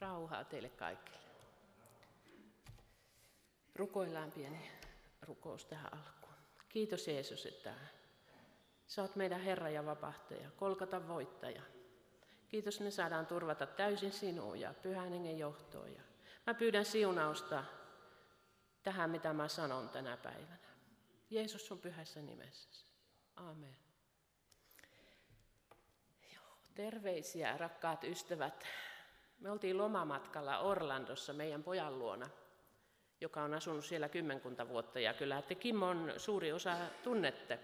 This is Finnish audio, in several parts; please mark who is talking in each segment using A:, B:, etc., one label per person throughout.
A: Rauhaa teille kaikille. Rukoillaan pieni rukous tähän alkuun. Kiitos Jeesus, että sä oot meidän Herra ja vapahtaja, kolkata voittaja. Kiitos, me saadaan turvata täysin sinuun ja pyhän hengen johtoon. Ja mä pyydän siunausta tähän, mitä mä sanon tänä päivänä. Jeesus on pyhässä nimessä. Amen. Joo, terveisiä, rakkaat ystävät. Me oltiin lomamatkalla Orlandossa meidän pojan luona, joka on asunut siellä kymmenkunta vuotta. Ja kyllä te Kimmon suuri osa tunnette.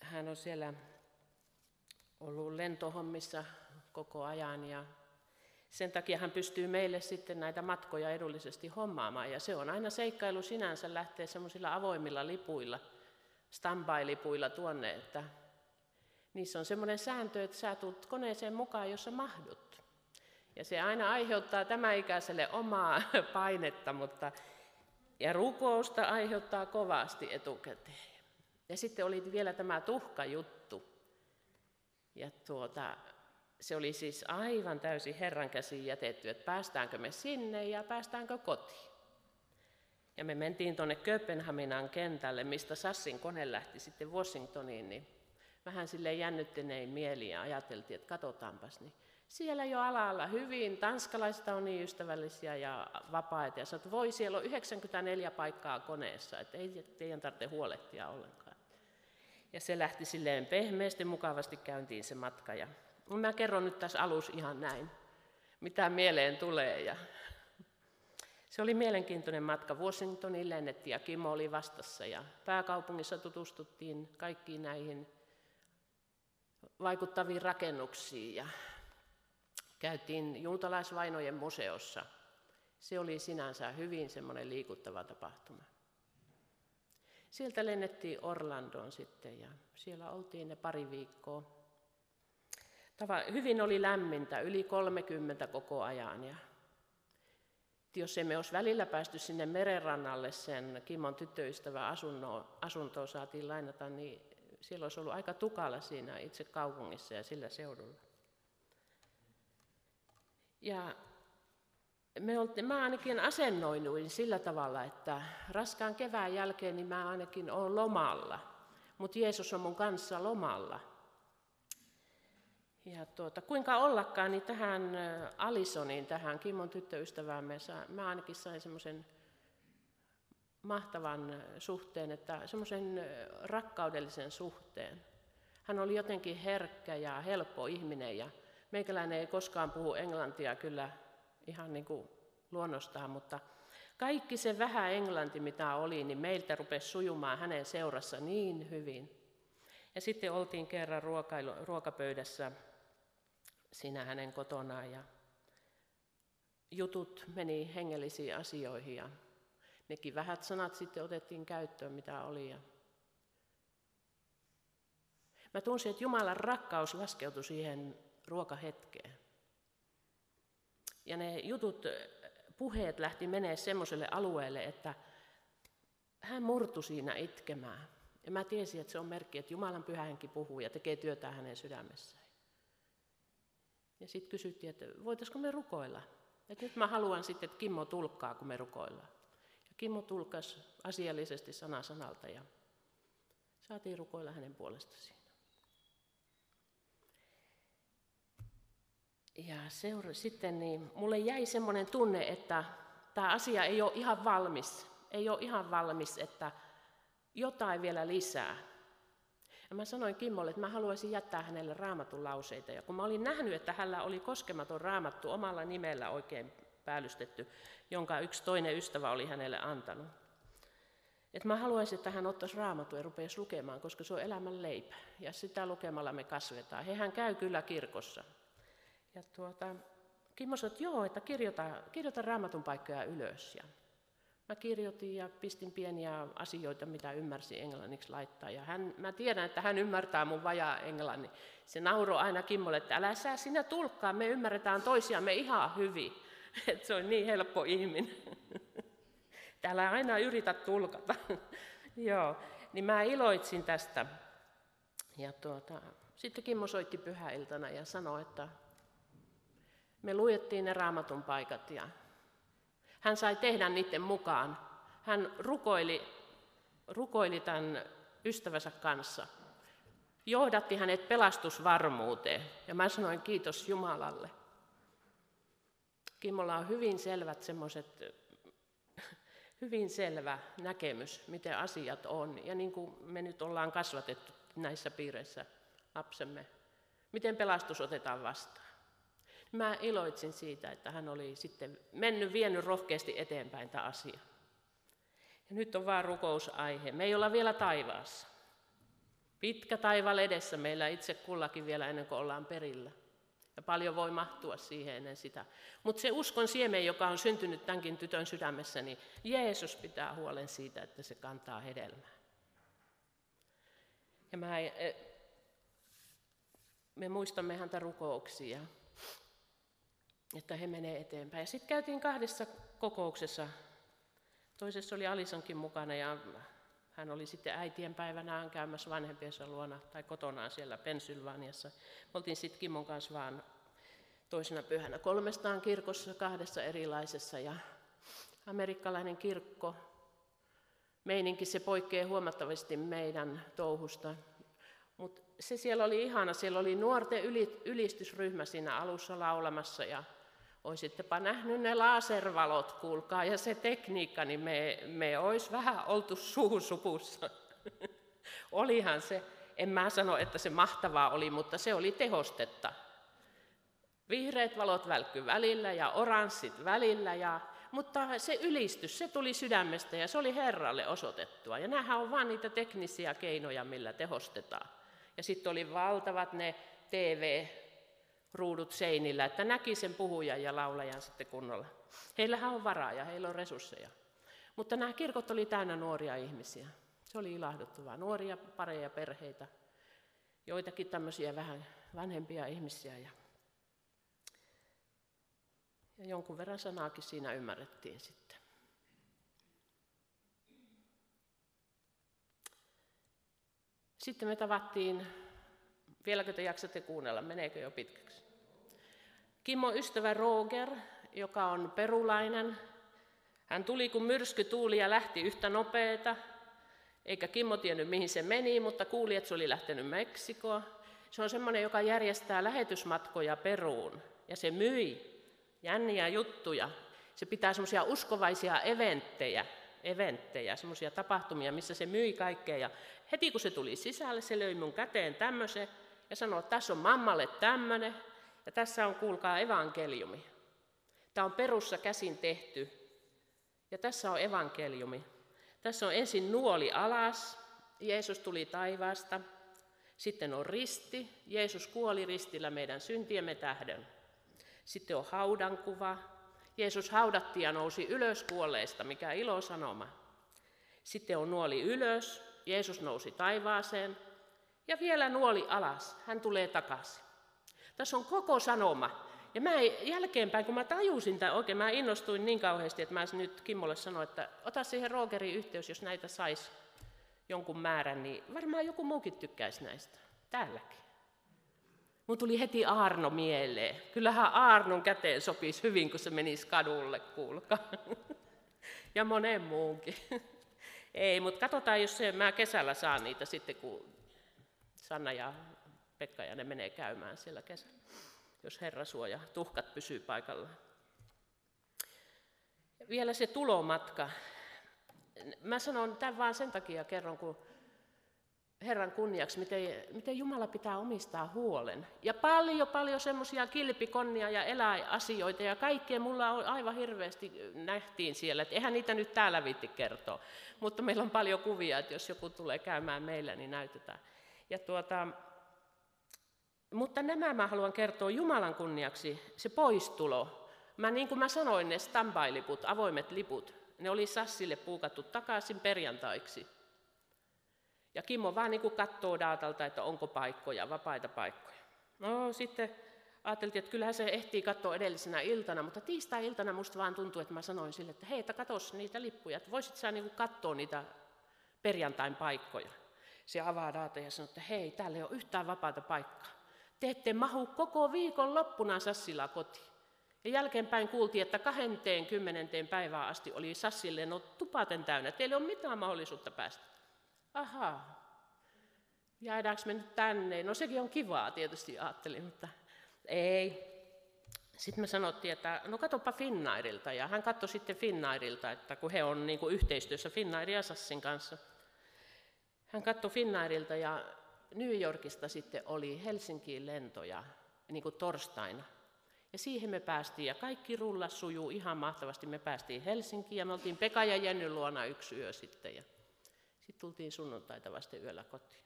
A: Hän on siellä ollut lentohommissa koko ajan ja sen takia hän pystyy meille sitten näitä matkoja edullisesti hommaamaan. Ja se on aina seikkailu sinänsä lähteä semmoisilla avoimilla lipuilla, standby-lipuilla tuonne, että niissä on semmoinen sääntö, että sä tulet koneeseen mukaan, jos sä mahdut. Ja se aina aiheuttaa tämä ikäiselle omaa painetta, mutta ja rukousta aiheuttaa kovasti etukäteen. Ja sitten oli vielä tämä tuhkajuttu. Ja tuota, se oli siis aivan täysin Herran käsiin jätetty, että päästäänkö me sinne ja päästäänkö kotiin. Ja me mentiin tuonne Kööpenhaminan kentälle, mistä Sassin kone lähti sitten Washingtoniin, niin vähän sille jännittynein mieli ja ajateltiin, että katsotaanpas. Niin siellä jo alalla hyvin, tanskalaiset on niin ystävällisiä ja vapaita, ja sanoit, että voi siellä on 94 paikkaa koneessa, että ei teidän tarvitse huolehtia ollenkaan. Ja se lähti silleen pehmeästi, mukavasti käyntiin se matka, ja Mä kerron nyt tässä alus ihan näin, mitä mieleen tulee. Ja se oli mielenkiintoinen matka. Washingtoniin lennettiin ja Kimmo oli vastassa ja pääkaupungissa tutustuttiin kaikkiin näihin vaikuttaviin rakennuksiin ja käytiin juutalaisvainojen museossa. Se oli sinänsä hyvin semmoinen liikuttava tapahtuma. Sieltä lennettiin Orlandoon sitten ja siellä oltiin ne pari viikkoa hyvin oli lämmintä, yli 30 koko ajan. Ja jos emme olisi välillä päästy sinne merenrannalle, sen Kimon tyttöystävä asuntoon, asuntoon saatiin lainata, niin siellä olisi ollut aika tukala siinä itse kaupungissa ja sillä seudulla. Ja me oltiin, mä ainakin asennoinuin sillä tavalla, että raskaan kevään jälkeen niin mä ainakin olen lomalla, mutta Jeesus on mun kanssa lomalla. Ja tuota, kuinka ollakaan, niin tähän Alisoniin, tähän Kimmon tyttöystäväämme, mä ainakin sain semmoisen mahtavan suhteen, että semmoisen rakkaudellisen suhteen. Hän oli jotenkin herkkä ja helppo ihminen ja meikäläinen ei koskaan puhu englantia kyllä ihan niin kuin luonnostaan, mutta kaikki se vähän englanti, mitä oli, niin meiltä rupesi sujumaan hänen seurassa niin hyvin. Ja sitten oltiin kerran ruokailu, ruokapöydässä siinä hänen kotonaan ja jutut meni hengellisiin asioihin ja nekin vähät sanat sitten otettiin käyttöön, mitä oli. Ja Mä tunsin, että Jumalan rakkaus laskeutui siihen ruokahetkeen. Ja ne jutut, puheet lähti menee semmoiselle alueelle, että hän murtui siinä itkemään. Ja mä tiesin, että se on merkki, että Jumalan pyhä puhuu ja tekee työtä hänen sydämessään. Ja sitten kysyttiin, että voitaisiko me rukoilla. Että nyt mä haluan sitten, että Kimmo tulkkaa, kun me rukoillaan. Kimmo tulkkasi asiallisesti sana sanalta ja saatiin rukoilla hänen puolesta siinä. Ja seura- sitten niin, mulle jäi semmoinen tunne, että tämä asia ei ole ihan valmis. Ei ole ihan valmis, että jotain vielä lisää. Ja mä sanoin Kimmolle, että mä haluaisin jättää hänelle raamatun lauseita. Ja kun mä olin nähnyt, että hänellä oli koskematon raamattu omalla nimellä oikein päällystetty, jonka yksi toinen ystävä oli hänelle antanut. Että mä haluaisin, että hän ottaisi raamattu ja rupeaisi lukemaan, koska se on elämän leipä. Ja sitä lukemalla me kasvetaan. Hehän käy kyllä kirkossa. Ja tuota, Kimmo sanoi, että joo, että kirjoita, kirjoita raamatun paikkoja ylös. Ja Mä kirjoitin ja pistin pieniä asioita, mitä ymmärsin englanniksi laittaa. Ja hän, mä tiedän, että hän ymmärtää mun vajaa englannin. Se nauro aina Kimmolle, että älä sä sinä tulkkaa, me ymmärretään toisiamme ihan hyvin. Että se on niin helppo ihminen. Täällä aina yritä tulkata. Joo, niin mä iloitsin tästä. Ja tuota, sitten Kimmo soitti pyhäiltana ja sanoi, että Me luettiin ne raamatun paikat ja hän sai tehdä niiden mukaan. Hän rukoili, rukoili tämän ystävänsä kanssa. Johdatti hänet pelastusvarmuuteen ja mä sanoin kiitos Jumalalle. Kimmolla on hyvin selvät semmoiset, hyvin selvä näkemys, miten asiat on. Ja niin kuin me nyt ollaan kasvatettu näissä piireissä lapsemme, miten pelastus otetaan vastaan. Mä iloitsin siitä, että hän oli sitten mennyt, vienyt rohkeasti eteenpäin tämä asia. Ja nyt on vaan rukousaihe. Me ei olla vielä taivaassa. Pitkä taival edessä meillä itse kullakin vielä ennen kuin ollaan perillä. Ja paljon voi mahtua siihen ennen sitä. Mutta se uskon siemen, joka on syntynyt tämänkin tytön sydämessä, niin Jeesus pitää huolen siitä, että se kantaa hedelmää. Ja mä, e, me muistamme häntä rukouksia, että he menee eteenpäin. Ja sitten käytiin kahdessa kokouksessa. Toisessa oli Alisonkin mukana ja hän oli sitten äitien päivänään käymässä vanhempiensa luona tai kotonaan siellä Pensylvaniassa. Me oltiin sitten Kimmon kanssa vaan toisena pyhänä kolmestaan kirkossa, kahdessa erilaisessa. Ja amerikkalainen kirkko, meininki se poikkeaa huomattavasti meidän touhusta. Mutta se siellä oli ihana, siellä oli nuorten ylistysryhmä siinä alussa laulamassa ja Oisittepa nähnyt ne laservalot, kuulkaa, ja se tekniikka, niin me, me olisi vähän oltu suusupussa. Olihan se, en mä sano, että se mahtavaa oli, mutta se oli tehostetta. Vihreät valot välkky välillä ja oranssit välillä, ja, mutta se ylistys, se tuli sydämestä ja se oli Herralle osoitettua. Ja nämähän on vain niitä teknisiä keinoja, millä tehostetaan. Ja sitten oli valtavat ne TV, ruudut seinillä, että näki sen puhujan ja laulajan sitten kunnolla. Heillähän on varaa ja heillä on resursseja. Mutta nämä kirkot oli täynnä nuoria ihmisiä. Se oli ilahduttavaa. Nuoria pareja perheitä, joitakin tämmöisiä vähän vanhempia ihmisiä. Ja, ja jonkun verran sanaakin siinä ymmärrettiin sitten. Sitten me tavattiin Vieläkö te jaksatte kuunnella? Meneekö jo pitkäksi? Kimmo ystävä Roger, joka on perulainen. Hän tuli kun myrsky tuuli ja lähti yhtä nopeeta. Eikä Kimmo tiennyt mihin se meni, mutta kuuli, että se oli lähtenyt Meksikoon. Se on semmoinen, joka järjestää lähetysmatkoja Peruun. Ja se myi jänniä juttuja. Se pitää semmoisia uskovaisia eventtejä, eventtejä semmoisia tapahtumia, missä se myi kaikkea. Ja heti kun se tuli sisälle, se löi mun käteen tämmöisen ja sanoi, että tässä on mammalle tämmöinen, ja tässä on, kuulkaa, evankeliumi. Tämä on perussa käsin tehty, ja tässä on evankeliumi. Tässä on ensin nuoli alas, Jeesus tuli taivaasta. Sitten on risti, Jeesus kuoli ristillä meidän syntiemme tähden. Sitten on haudankuva, Jeesus haudattiin ja nousi ylös kuolleista, mikä ilo sanoma. Sitten on nuoli ylös, Jeesus nousi taivaaseen, ja vielä nuoli alas, hän tulee takaisin. Tässä on koko sanoma. Ja mä jälkeenpäin, kun mä tajusin tämän oikein, mä innostuin niin kauheasti, että mä nyt Kimmolle sanoin, että ota siihen Rogerin yhteys, jos näitä sais jonkun määrän, niin varmaan joku muukin tykkäisi näistä. Täälläkin. Mun tuli heti Aarno mieleen. Kyllähän Aarnon käteen sopisi hyvin, kun se menisi kadulle, kuulkaa. ja monen muunkin. Ei, mutta katsotaan, jos se, mä kesällä saan niitä sitten, kun Sanna ja Pekka ja ne menee käymään siellä kesällä, jos Herra suoja, tuhkat pysyy paikallaan. Vielä se tulomatka. Mä sanon tämän vain sen takia kerron, kun Herran kunniaksi, miten, miten Jumala pitää omistaa huolen. Ja paljon, paljon semmoisia kilpikonnia ja eläasioita ja kaikkea mulla on aivan hirveästi nähtiin siellä. Että eihän niitä nyt täällä viitti kertoa. Mutta meillä on paljon kuvia, että jos joku tulee käymään meillä, niin näytetään. Ja tuota, mutta nämä mä haluan kertoa Jumalan kunniaksi, se poistulo. Mä, niin kuin mä sanoin, ne standby-liput, avoimet liput, ne oli Sassille puukattu takaisin perjantaiksi. Ja Kimmo vaan niin kuin katsoo datalta, että onko paikkoja, vapaita paikkoja. No sitten ajateltiin, että kyllähän se ehtii katsoa edellisenä iltana, mutta tiistai-iltana musta vaan tuntui, että mä sanoin sille, että hei, että katos niitä lippuja, että voisit sä niin katsoa niitä perjantain paikkoja se avaa data ja sanoo, että hei, täällä ei ole yhtään vapaata paikkaa. Te ette mahu koko viikon loppuna Sassilaa kotiin. Ja jälkeenpäin kuultiin, että 20. päivään asti oli Sassin lennot tupaten täynnä. Teillä ei ole mitään mahdollisuutta päästä. Ahaa, jäädäänkö me nyt tänne? No sekin on kivaa tietysti, ajattelin, mutta ei. Sitten me sanottiin, että no katsopa Finnairilta. Ja hän katsoi sitten Finnairilta, että kun he on niin kuin yhteistyössä Finnair ja Sassin kanssa. Hän katsoi Finnairilta ja New Yorkista sitten oli Helsinkiin lentoja niin kuin torstaina. Ja siihen me päästiin ja kaikki rulla sujuu ihan mahtavasti. Me päästiin Helsinkiin ja me oltiin Pekka ja Jenny luona yksi yö sitten. Ja sitten tultiin sunnuntaita vasten yöllä kotiin.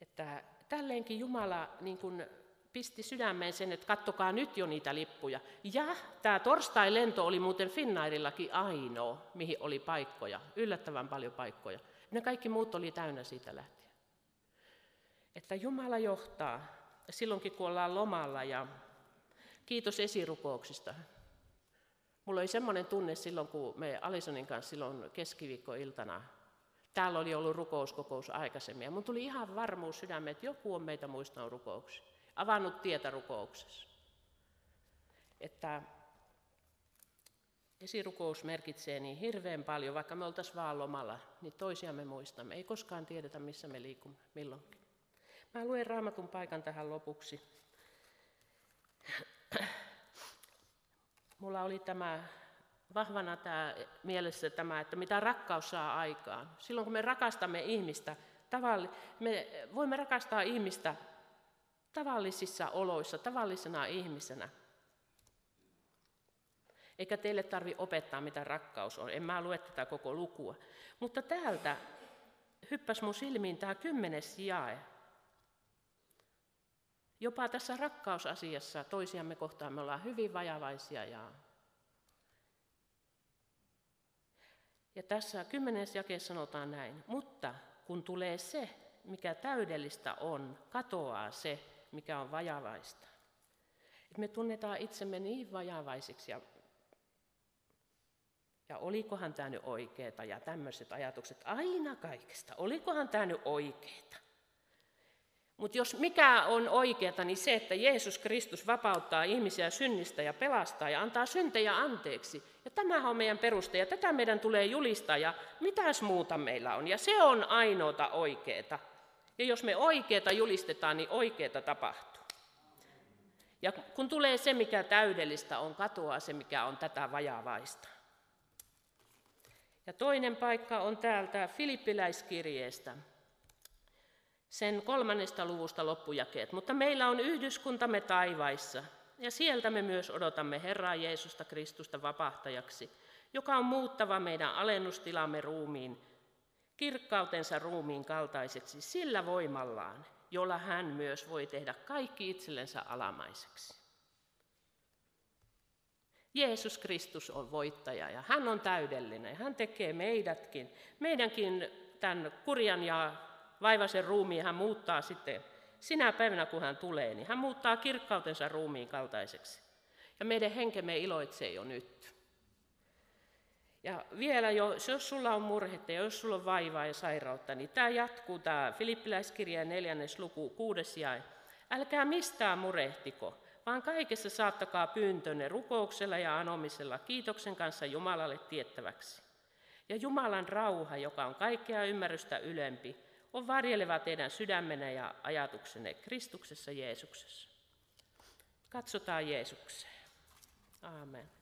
A: Että tälleenkin Jumala niin kuin pisti sydämeen sen, että kattokaa nyt jo niitä lippuja. Ja tämä torstai-lento oli muuten Finnairillakin ainoa, mihin oli paikkoja, yllättävän paljon paikkoja. Ne kaikki muut oli täynnä siitä lähtien. Että Jumala johtaa silloinkin, kun ollaan lomalla ja kiitos esirukouksista. Mulla oli semmoinen tunne silloin, kun me Alisonin kanssa silloin keskiviikkoiltana, täällä oli ollut rukouskokous aikaisemmin, ja mun tuli ihan varmuus sydämeen, että joku on meitä muistanut rukouksia, avannut tietä rukouksessa. Että esirukous merkitsee niin hirveän paljon, vaikka me oltaisiin vaan lomalla, niin toisiamme muistamme. Ei koskaan tiedetä, missä me liikumme milloinkin. Mä luen raamatun paikan tähän lopuksi. Mulla oli tämä vahvana tämä mielessä tämä, että mitä rakkaus saa aikaan. Silloin kun me rakastamme ihmistä, tavalli, me voimme rakastaa ihmistä tavallisissa oloissa, tavallisena ihmisenä. Eikä teille tarvi opettaa, mitä rakkaus on. En mä lue tätä koko lukua. Mutta täältä hyppäsi mun silmiin tämä kymmenes jae. Jopa tässä rakkausasiassa toisiamme kohtaan me ollaan hyvin vajavaisia ja Ja tässä kymmenes jakeessa sanotaan näin, mutta kun tulee se, mikä täydellistä on, katoaa se, mikä on vajavaista. Et me tunnetaan itsemme niin vajavaisiksi ja, ja olikohan tämä nyt oikeeta ja tämmöiset ajatukset aina kaikesta. Olikohan tämä nyt oikeeta? Mutta jos mikä on oikeata, niin se, että Jeesus Kristus vapauttaa ihmisiä synnistä ja pelastaa ja antaa syntejä anteeksi. Ja tämä on meidän peruste ja tätä meidän tulee julistaa ja mitäs muuta meillä on. Ja se on ainoata oikeeta. Ja jos me oikeeta julistetaan, niin oikeeta tapahtuu. Ja kun tulee se, mikä täydellistä on, katoaa se, mikä on tätä vajavaista. Ja toinen paikka on täältä Filippiläiskirjeestä, sen kolmannesta luvusta loppujakeet. Mutta meillä on yhdyskuntamme taivaissa, ja sieltä me myös odotamme Herraa Jeesusta Kristusta vapahtajaksi, joka on muuttava meidän alennustilamme ruumiin, kirkkautensa ruumiin kaltaiseksi sillä voimallaan, jolla hän myös voi tehdä kaikki itsellensä alamaiseksi. Jeesus Kristus on voittaja ja hän on täydellinen. Hän tekee meidätkin, meidänkin tämän kurjan ja vaivaisen ruumiin hän muuttaa sitten sinä päivänä, kun hän tulee, niin hän muuttaa kirkkautensa ruumiin kaltaiseksi. Ja meidän henkemme iloitsee jo nyt. Ja vielä, jo, jos sulla on murhetta ja jos sulla on vaivaa ja sairautta, niin tämä jatkuu, tämä Filippiläiskirja neljännes luku, kuudes jae. Älkää mistään murehtiko, vaan kaikessa saattakaa pyyntönne rukouksella ja anomisella kiitoksen kanssa Jumalalle tiettäväksi. Ja Jumalan rauha, joka on kaikkea ymmärrystä ylempi, on varjeleva teidän sydämenne ja ajatuksenne Kristuksessa Jeesuksessa. Katsotaan Jeesukseen. Aamen.